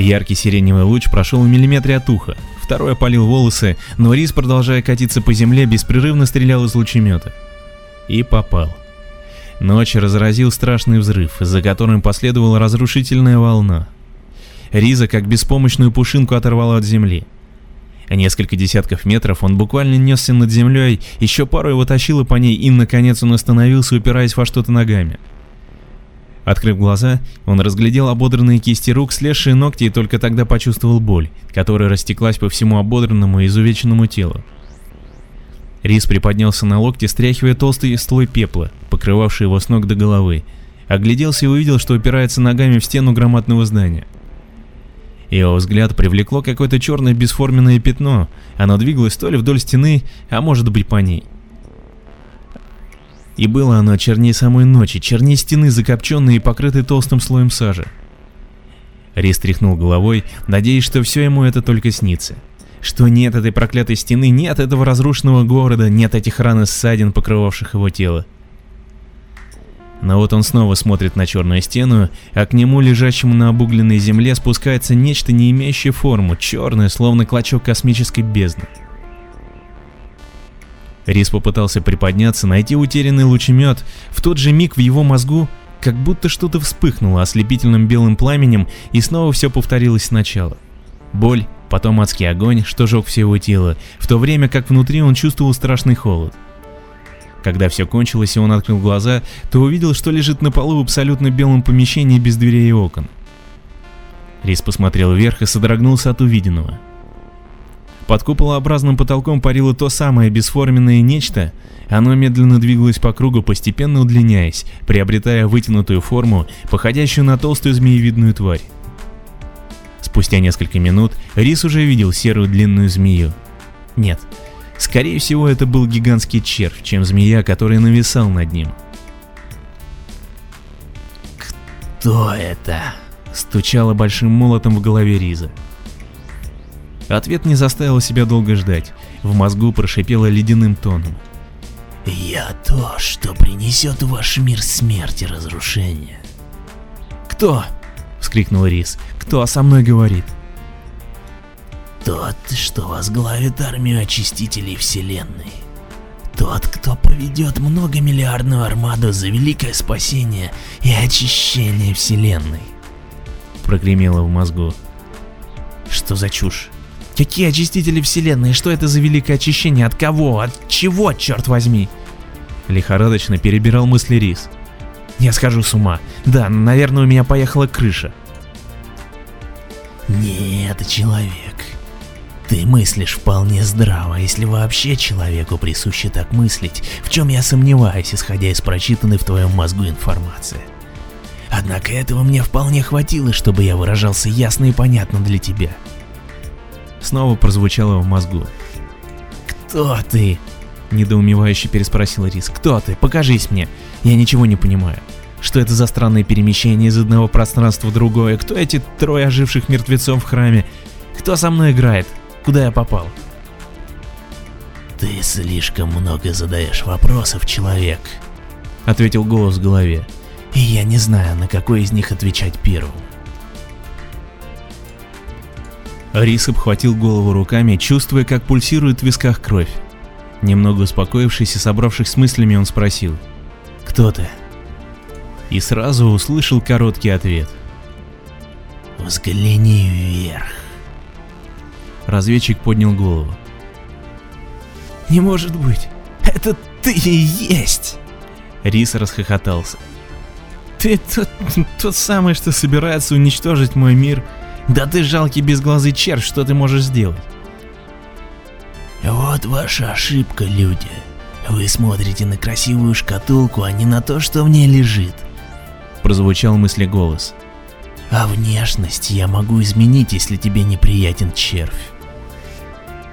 Яркий сиреневый луч прошел в миллиметре от уха, второй опалил волосы, но Рис, продолжая катиться по земле, беспрерывно стрелял из лучемета. И попал. Ночь разразил страшный взрыв, за которым последовала разрушительная волна. Риза как беспомощную пушинку оторвала от земли. Несколько десятков метров он буквально несся над землей, еще пару его тащило по ней, и наконец он остановился, упираясь во что-то ногами. Открыв глаза, он разглядел ободранные кисти рук, слезшие ногти и только тогда почувствовал боль, которая растеклась по всему ободранному и изувеченному телу. Рис приподнялся на локте, стряхивая толстый слой пепла, покрывавший его с ног до головы, огляделся и увидел, что упирается ногами в стену громадного здания. Его взгляд привлекло какое-то черное бесформенное пятно, оно двигалось то ли вдоль стены, а может быть по ней. И было оно чернее самой ночи, чернее стены, закопченной и покрытой толстым слоем сажи. Рис тряхнул головой, надеясь, что все ему это только снится. Что нет этой проклятой стены, нет этого разрушенного города, нет этих ран и ссадин, покрывавших его тело. Но вот он снова смотрит на черную стену, а к нему, лежащему на обугленной земле, спускается нечто, не имеющее форму, черное, словно клочок космической бездны. Рис попытался приподняться, найти утерянный лучемет. В тот же миг в его мозгу как будто что-то вспыхнуло ослепительным белым пламенем, и снова все повторилось сначала. Боль, потом адский огонь, что жег все его тело, в то время как внутри он чувствовал страшный холод. Когда все кончилось и он открыл глаза, то увидел, что лежит на полу в абсолютно белом помещении без дверей и окон. Рис посмотрел вверх и содрогнулся от увиденного. Под куполообразным потолком парило то самое бесформенное нечто, оно медленно двигалось по кругу, постепенно удлиняясь, приобретая вытянутую форму, походящую на толстую змеевидную тварь. Спустя несколько минут Рис уже видел серую длинную змею. Нет, скорее всего это был гигантский червь, чем змея, который нависал над ним. «Кто это?» — стучало большим молотом в голове Риза. Ответ не заставил себя долго ждать. В мозгу прошипело ледяным тоном. «Я то, что принесет в ваш мир смерть и разрушение». «Кто?» — вскрикнул Рис. «Кто со мной говорит?» «Тот, что возглавит армию очистителей вселенной. Тот, кто поведет многомиллиардную армаду за великое спасение и очищение вселенной». Прогремело в мозгу. Что за чушь? Какие очистители вселенной? Что это за великое очищение? От кого? От чего, черт возьми? Лихорадочно перебирал мысли Рис. Я схожу с ума. Да, наверное, у меня поехала крыша. Нет, человек. Ты мыслишь вполне здраво, если вообще человеку присуще так мыслить, в чем я сомневаюсь, исходя из прочитанной в твоем мозгу информации. Однако этого мне вполне хватило, чтобы я выражался ясно и понятно для тебя снова прозвучало в мозгу. «Кто ты?» – недоумевающе переспросил Рис. «Кто ты? Покажись мне. Я ничего не понимаю. Что это за странное перемещение из одного пространства в другое? Кто эти трое оживших мертвецов в храме? Кто со мной играет? Куда я попал?» «Ты слишком много задаешь вопросов, человек», — ответил голос в голове. «И я не знаю, на какой из них отвечать первым». Рис обхватил голову руками, чувствуя, как пульсирует в висках кровь. Немного успокоившись и собравшись с мыслями, он спросил «Кто ты?» И сразу услышал короткий ответ. «Взгляни вверх». Разведчик поднял голову. «Не может быть! Это ты и есть!» Рис расхохотался. «Ты тот, тот самый, что собирается уничтожить мой мир да ты жалкий безглазый червь, что ты можешь сделать? Вот ваша ошибка, люди. Вы смотрите на красивую шкатулку, а не на то, что в ней лежит. Прозвучал мысли голос. А внешность я могу изменить, если тебе неприятен червь.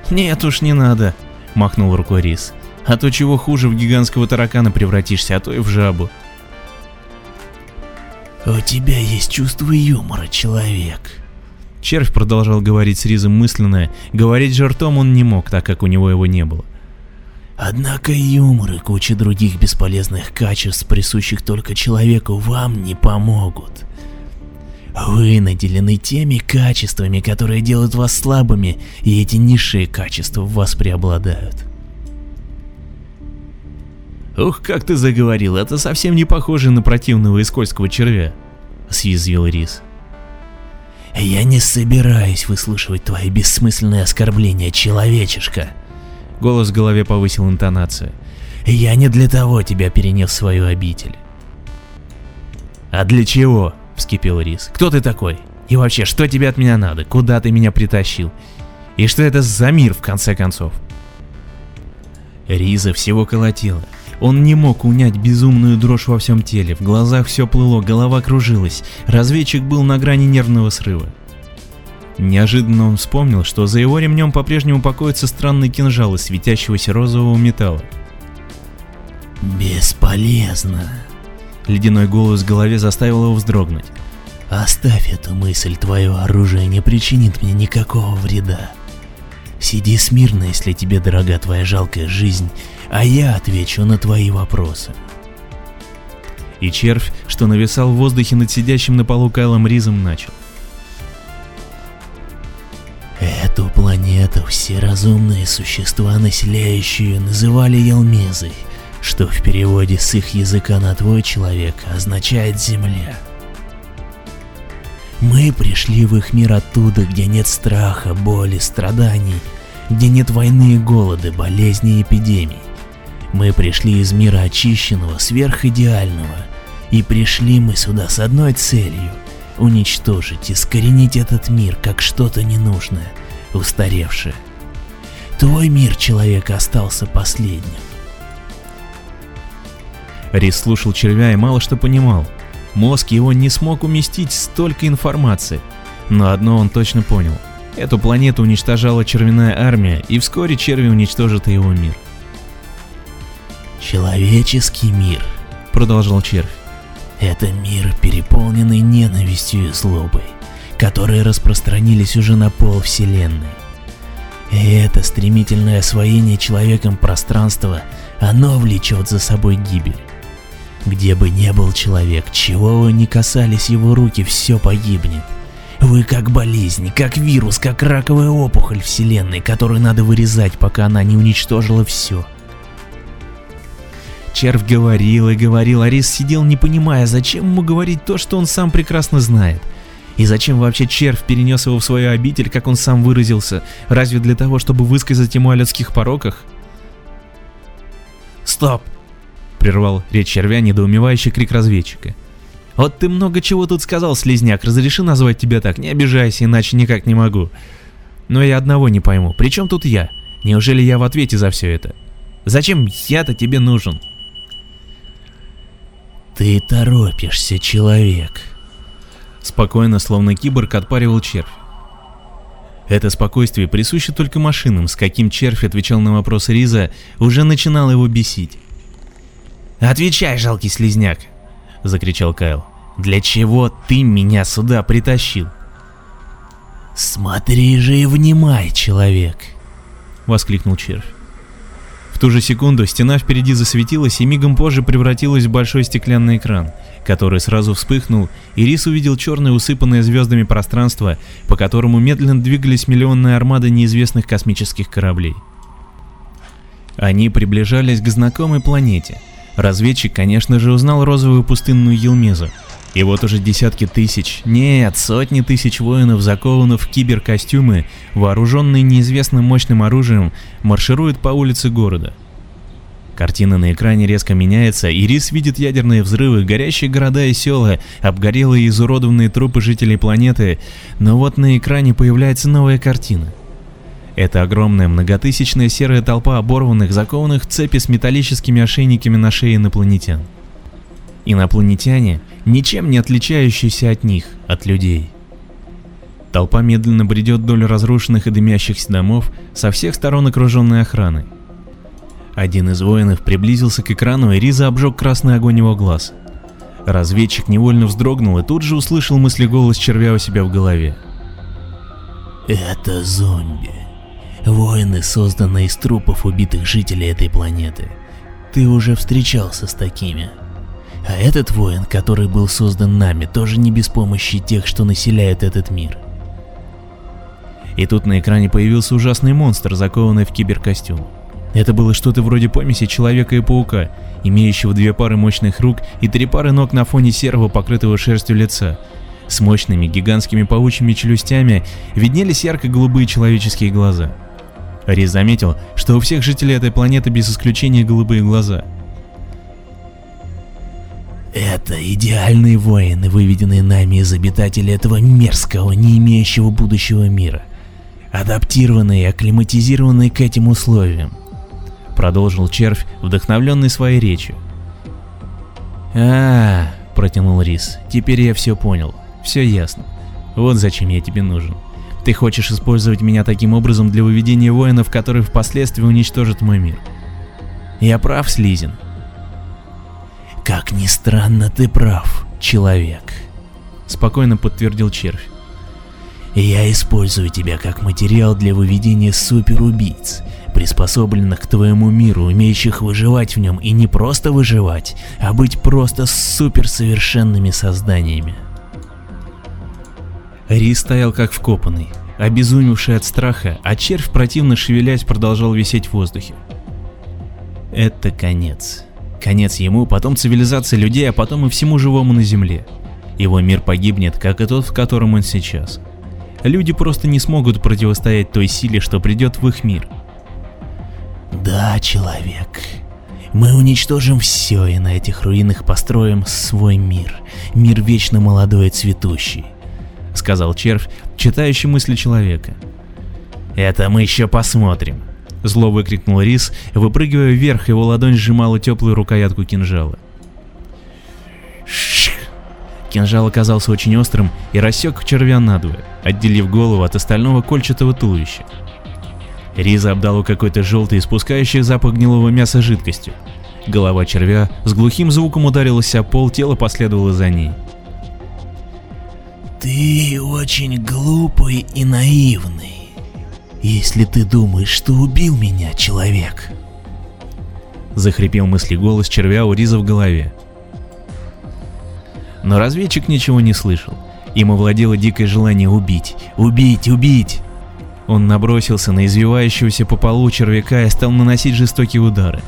Нет уж, не надо, махнул рукой Рис. А то чего хуже, в гигантского таракана превратишься, а то и в жабу. У тебя есть чувство юмора, человек, Червь продолжал говорить с Ризом мысленно, говорить же ртом он не мог, так как у него его не было. Однако юмор и куча других бесполезных качеств, присущих только человеку, вам не помогут. Вы наделены теми качествами, которые делают вас слабыми, и эти низшие качества в вас преобладают. «Ух, как ты заговорил, это совсем не похоже на противного и скользкого червя», — съязвил Рис. «Я не собираюсь выслушивать твои бессмысленные оскорбления, человечишка!» Голос в голове повысил интонацию. «Я не для того тебя перенес в свою обитель». «А для чего?» — вскипел Рис. «Кто ты такой? И вообще, что тебе от меня надо? Куда ты меня притащил? И что это за мир, в конце концов?» Риза всего колотила. Он не мог унять безумную дрожь во всем теле, в глазах все плыло, голова кружилась, разведчик был на грани нервного срыва. Неожиданно он вспомнил, что за его ремнем по-прежнему покоится странный кинжал из светящегося розового металла. «Бесполезно!» Ледяной голос в голове заставил его вздрогнуть. «Оставь эту мысль, твое оружие не причинит мне никакого вреда. Сиди смирно, если тебе дорога твоя жалкая жизнь, а я отвечу на твои вопросы. И червь, что нависал в воздухе над сидящим на полу Кайлом Ризом, начал. Эту планету все разумные существа, населяющие, называли Елмезой, что в переводе с их языка на твой человек означает «земля». Мы пришли в их мир оттуда, где нет страха, боли, страданий, где нет войны и голода, болезней и эпидемий. Мы пришли из мира очищенного, сверхидеального, и пришли мы сюда с одной целью — уничтожить, искоренить этот мир как что-то ненужное, устаревшее. Твой мир, человек, остался последним. Рис слушал червя и мало что понимал. Мозг его не смог уместить столько информации. Но одно он точно понял. Эту планету уничтожала червяная армия, и вскоре черви уничтожат и его мир. Человеческий мир, продолжал червь, это мир, переполненный ненавистью и злобой, которые распространились уже на пол Вселенной. И это стремительное освоение человеком пространства, оно влечет за собой гибель. Где бы ни был человек, чего бы ни касались его руки, все погибнет. Вы как болезнь, как вирус, как раковая опухоль Вселенной, которую надо вырезать, пока она не уничтожила все. Червь говорил и говорил, а Рис сидел не понимая, зачем ему говорить то, что он сам прекрасно знает. И зачем вообще червь перенес его в свою обитель, как он сам выразился, разве для того, чтобы высказать ему о людских пороках? «Стоп!» — прервал речь червя недоумевающий крик разведчика. «Вот ты много чего тут сказал, слезняк, разреши назвать тебя так, не обижайся, иначе никак не могу. Но я одного не пойму, при чем тут я? Неужели я в ответе за все это? Зачем я-то тебе нужен?» «Ты торопишься, человек!» Спокойно, словно киборг, отпаривал червь. Это спокойствие присуще только машинам, с каким червь отвечал на вопросы Риза, уже начинало его бесить. «Отвечай, жалкий слизняк!» — закричал Кайл. «Для чего ты меня сюда притащил?» «Смотри же и внимай, человек!» — воскликнул червь. В ту же секунду стена впереди засветилась и мигом позже превратилась в большой стеклянный экран, который сразу вспыхнул, и Рис увидел черное усыпанное звездами пространство, по которому медленно двигались миллионные армады неизвестных космических кораблей. Они приближались к знакомой планете. Разведчик, конечно же, узнал розовую пустынную Елмезу, и вот уже десятки тысяч, нет, сотни тысяч воинов, закованных в киберкостюмы, вооруженные неизвестным мощным оружием, маршируют по улице города. Картина на экране резко меняется, и Рис видит ядерные взрывы, горящие города и села, обгорелые и изуродованные трупы жителей планеты, но вот на экране появляется новая картина. Это огромная многотысячная серая толпа оборванных, закованных в цепи с металлическими ошейниками на шее инопланетян. Инопланетяне, ничем не отличающиеся от них, от людей. Толпа медленно бредет вдоль разрушенных и дымящихся домов, со всех сторон окруженной охраной. Один из воинов приблизился к экрану, и Риза обжег красный огонь его глаз. Разведчик невольно вздрогнул и тут же услышал мысли-голос червя у себя в голове. «Это зомби. Воины, созданные из трупов убитых жителей этой планеты. Ты уже встречался с такими?» А этот воин, который был создан нами, тоже не без помощи тех, что населяют этот мир. И тут на экране появился ужасный монстр, закованный в киберкостюм. Это было что-то вроде помеси человека и паука, имеющего две пары мощных рук и три пары ног на фоне серого, покрытого шерстью лица. С мощными гигантскими паучьими челюстями виднелись ярко-голубые человеческие глаза. Рис заметил, что у всех жителей этой планеты без исключения голубые глаза. Это идеальные воины, выведенные нами из обитателей этого мерзкого, не имеющего будущего мира. Адаптированные и акклиматизированные к этим условиям. Продолжил червь, вдохновленный своей речью. а, протянул Рис, теперь я все понял, все ясно. Вот зачем я тебе нужен. Ты хочешь использовать меня таким образом для выведения воинов, которые впоследствии уничтожат мой мир. Я прав, Слизин. Как ни странно, ты прав, человек. Спокойно подтвердил червь. Я использую тебя как материал для выведения суперубийц, приспособленных к твоему миру, умеющих выживать в нем и не просто выживать, а быть просто суперсовершенными созданиями. Ри стоял как вкопанный, обезумевший от страха, а червь, противно шевелясь, продолжал висеть в воздухе. Это конец. Конец ему, потом цивилизация людей, а потом и всему живому на Земле. Его мир погибнет, как и тот, в котором он сейчас. Люди просто не смогут противостоять той силе, что придет в их мир. Да, человек. Мы уничтожим все и на этих руинах построим свой мир. Мир вечно молодой и цветущий. Сказал червь, читающий мысли человека. Это мы еще посмотрим. Зло выкрикнул Рис, выпрыгивая вверх, его ладонь сжимала теплую рукоятку кинжала. Шх! Кинжал оказался очень острым и рассек червя надвое, отделив голову от остального кольчатого туловища. Риза обдало какой-то желтый, испускающий запах гнилого мяса жидкостью. Голова червя с глухим звуком ударилась о пол, тело последовало за ней. «Ты очень глупый и наивный если ты думаешь, что убил меня, человек. Захрипел мысли голос червя у Риза в голове. Но разведчик ничего не слышал. Им овладело дикое желание убить, убить, убить. Он набросился на извивающегося по полу червяка и стал наносить жестокие удары.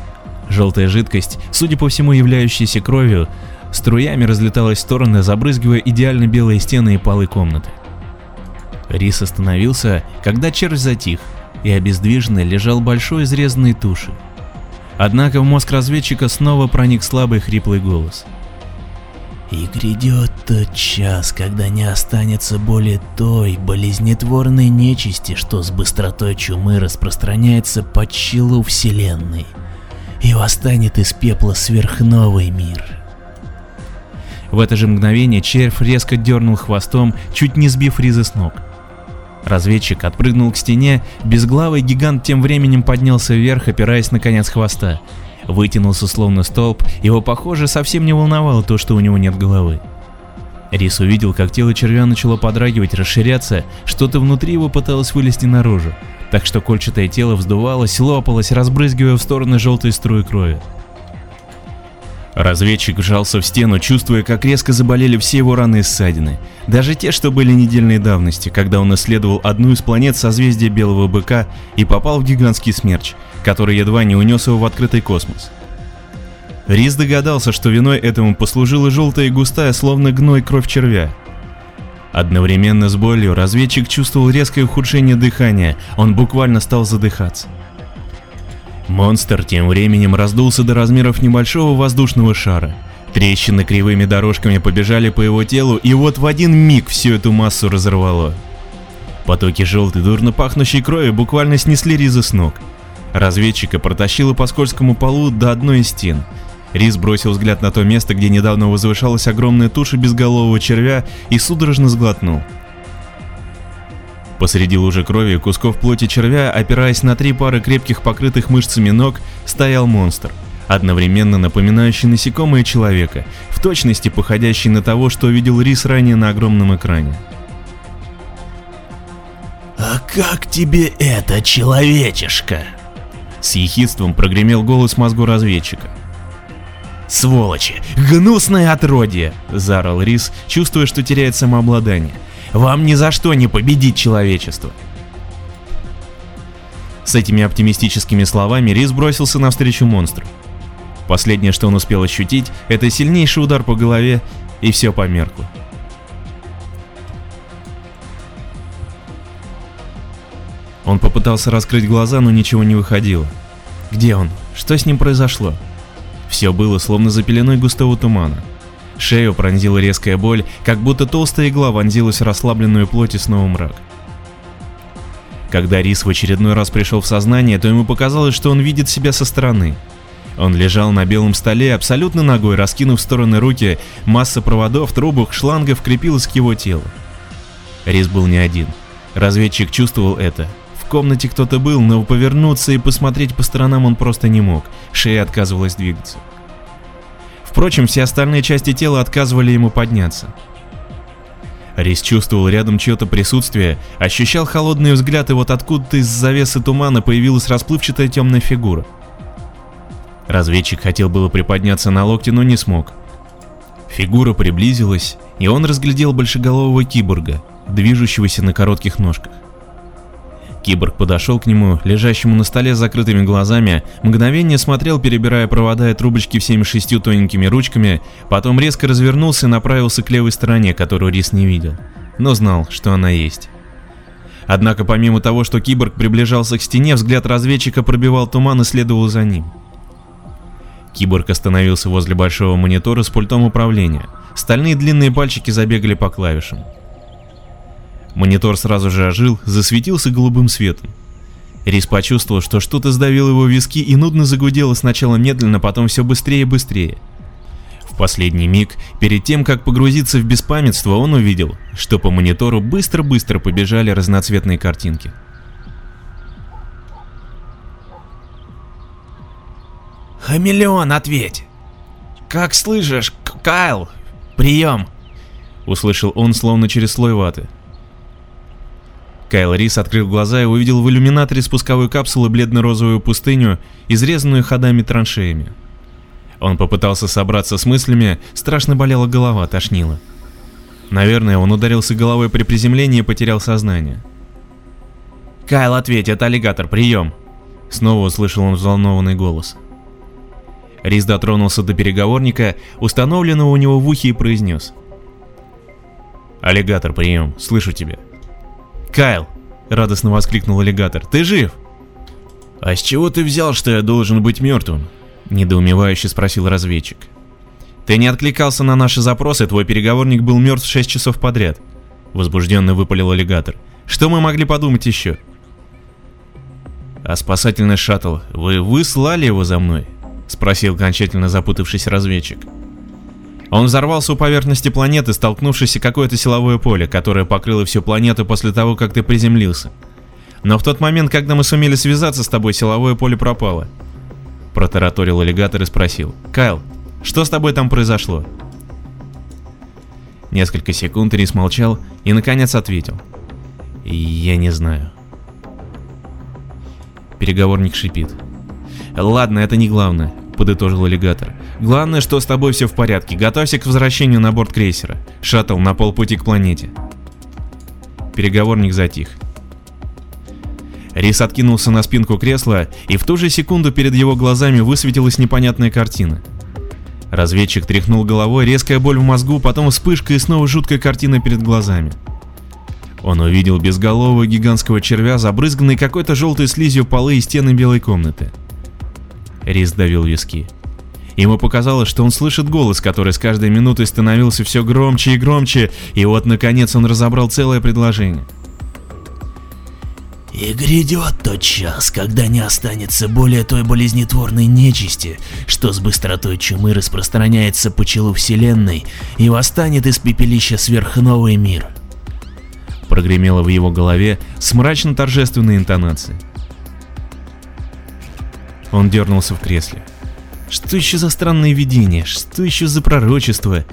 Желтая жидкость, судя по всему являющаяся кровью, струями разлеталась в стороны, забрызгивая идеально белые стены и полы комнаты. Рис остановился, когда червь затих, и обездвиженный лежал большой изрезанной туши. Однако в мозг разведчика снова проник слабый хриплый голос. «И грядет тот час, когда не останется более той болезнетворной нечисти, что с быстротой чумы распространяется по челу Вселенной, и восстанет из пепла сверхновый мир». В это же мгновение червь резко дернул хвостом, чуть не сбив Риза с ног. Разведчик отпрыгнул к стене, безглавый гигант тем временем поднялся вверх, опираясь на конец хвоста. Вытянулся словно столб, его, похоже, совсем не волновало то, что у него нет головы. Рис увидел, как тело червя начало подрагивать, расширяться, что-то внутри его пыталось вылезти наружу, так что кольчатое тело вздувалось, лопалось, разбрызгивая в стороны желтой струи крови. Разведчик вжался в стену, чувствуя, как резко заболели все его раны и ссадины. Даже те, что были недельной давности, когда он исследовал одну из планет созвездия Белого Быка и попал в гигантский смерч, который едва не унес его в открытый космос. Рис догадался, что виной этому послужила желтая и густая, словно гной кровь червя. Одновременно с болью разведчик чувствовал резкое ухудшение дыхания, он буквально стал задыхаться. Монстр тем временем раздулся до размеров небольшого воздушного шара. Трещины кривыми дорожками побежали по его телу, и вот в один миг всю эту массу разорвало. Потоки желтой дурно пахнущей крови буквально снесли Риза с ног. Разведчика протащило по скользкому полу до одной из стен. Риз бросил взгляд на то место, где недавно возвышалась огромная туша безголового червя и судорожно сглотнул. Посреди лужи крови кусков плоти червя, опираясь на три пары крепких покрытых мышцами ног, стоял монстр, одновременно напоминающий насекомое человека, в точности походящий на того, что видел Рис ранее на огромном экране. «А как тебе это, человечишка?» С ехидством прогремел голос мозгу разведчика. «Сволочи! Гнусное отродье!» – заорал Рис, чувствуя, что теряет самообладание. «Вам ни за что не победить человечество!» С этими оптимистическими словами Рис бросился навстречу монстру. Последнее, что он успел ощутить, это сильнейший удар по голове, и все померкло. Он попытался раскрыть глаза, но ничего не выходило. Где он? Что с ним произошло? Все было словно за пеленой густого тумана. Шею пронзила резкая боль, как будто толстая игла вонзилась в расслабленную плоть и снова мрак. Когда Рис в очередной раз пришел в сознание, то ему показалось, что он видит себя со стороны. Он лежал на белом столе, абсолютно ногой, раскинув в стороны руки, масса проводов, трубок, шлангов крепилась к его телу. Рис был не один. Разведчик чувствовал это. В комнате кто-то был, но повернуться и посмотреть по сторонам он просто не мог, шея отказывалась двигаться. Впрочем, все остальные части тела отказывали ему подняться. Рис чувствовал рядом чье-то присутствие, ощущал холодный взгляд, и вот откуда-то из завесы тумана появилась расплывчатая темная фигура. Разведчик хотел было приподняться на локте, но не смог. Фигура приблизилась, и он разглядел большеголового киборга, движущегося на коротких ножках. Киборг подошел к нему, лежащему на столе с закрытыми глазами, мгновение смотрел, перебирая провода и трубочки всеми шестью тоненькими ручками, потом резко развернулся и направился к левой стороне, которую Рис не видел, но знал, что она есть. Однако помимо того, что киборг приближался к стене, взгляд разведчика пробивал туман и следовал за ним. Киборг остановился возле большого монитора с пультом управления. Стальные длинные пальчики забегали по клавишам. Монитор сразу же ожил, засветился голубым светом. Рис почувствовал, что что-то сдавило его виски и нудно загудело сначала медленно, потом все быстрее и быстрее. В последний миг, перед тем, как погрузиться в беспамятство, он увидел, что по монитору быстро-быстро побежали разноцветные картинки. «Хамелеон, ответь!» «Как слышишь, Кайл? Прием!» Услышал он словно через слой ваты. Кайл Рис открыл глаза и увидел в иллюминаторе спусковой капсулы бледно-розовую пустыню, изрезанную ходами-траншеями. Он попытался собраться с мыслями, страшно болела голова, тошнило. Наверное, он ударился головой при приземлении и потерял сознание. «Кайл, ответь, это аллигатор, прием!» Снова услышал он взволнованный голос. Рис дотронулся до переговорника, установленного у него в ухе и произнес. «Аллигатор, прием, слышу тебя». «Кайл!» — радостно воскликнул аллигатор. «Ты жив?» «А с чего ты взял, что я должен быть мертвым?» — недоумевающе спросил разведчик. «Ты не откликался на наши запросы, твой переговорник был мертв 6 часов подряд», — возбужденно выпалил аллигатор. «Что мы могли подумать еще?» «А спасательный шаттл, вы выслали его за мной?» — спросил окончательно запутавшийся разведчик. Он взорвался у поверхности планеты, столкнувшись о какое-то силовое поле, которое покрыло всю планету после того, как ты приземлился. Но в тот момент, когда мы сумели связаться с тобой, силовое поле пропало. Протараторил аллигатор и спросил. «Кайл, что с тобой там произошло?» Несколько секунд Рис молчал и наконец ответил. «Я не знаю». Переговорник шипит. «Ладно, это не главное», — подытожил аллигатор. «Главное, что с тобой все в порядке. Готовься к возвращению на борт крейсера. Шаттл на полпути к планете». Переговорник затих. Рис откинулся на спинку кресла, и в ту же секунду перед его глазами высветилась непонятная картина. Разведчик тряхнул головой, резкая боль в мозгу, потом вспышка и снова жуткая картина перед глазами. Он увидел безголового гигантского червя, забрызганный какой-то желтой слизью полы и стены белой комнаты. Рис давил виски. Ему показалось, что он слышит голос, который с каждой минутой становился все громче и громче, и вот наконец он разобрал целое предложение. И грядет тот час, когда не останется более той болезнетворной нечисти, что с быстротой чумы распространяется по челу вселенной и восстанет из пепелища сверхновый мир. Прогремело в его голове с мрачно-торжественной интонацией. Он дернулся в кресле. Что еще за странное видение? Что еще за пророчество?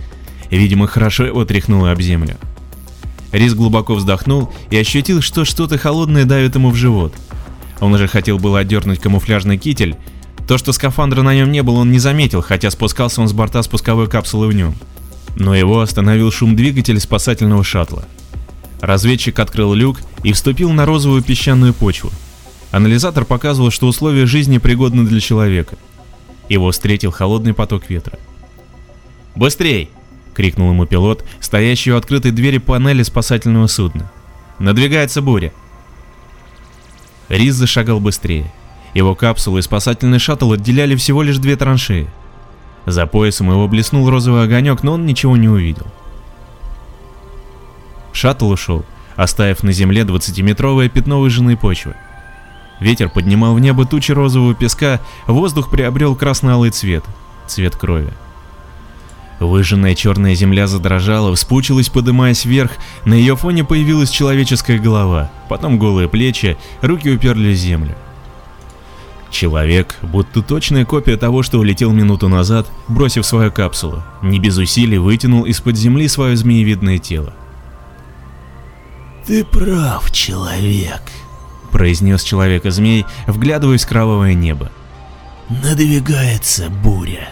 Видимо, хорошо его тряхнуло об землю. Рис глубоко вздохнул и ощутил, что что-то холодное давит ему в живот. Он уже хотел было отдернуть камуфляжный китель, То, что скафандра на нем не было, он не заметил, хотя спускался он с борта спусковой капсулы в нем. Но его остановил шум двигателя спасательного шаттла. Разведчик открыл люк и вступил на розовую песчаную почву. Анализатор показывал, что условия жизни пригодны для человека. Его встретил холодный поток ветра. «Быстрей!» — крикнул ему пилот, стоящий у открытой двери панели спасательного судна. «Надвигается буря!» Рис зашагал быстрее. Его капсулы и спасательный шаттл отделяли всего лишь две траншеи. За поясом его блеснул розовый огонек, но он ничего не увидел. Шаттл ушел, оставив на земле 20-метровое пятно выжженной почвы. Ветер поднимал в небо тучи розового песка, воздух приобрел красно-алый цвет, цвет крови. Выжженная черная земля задрожала, вспучилась, подымаясь вверх, на ее фоне появилась человеческая голова, потом голые плечи, руки уперли в землю. Человек, будто точная копия того, что улетел минуту назад, бросив свою капсулу, не без усилий вытянул из-под земли свое змеевидное тело. «Ты прав, человек», — произнес человека-змей, вглядываясь в кровавое небо. «Надвигается буря».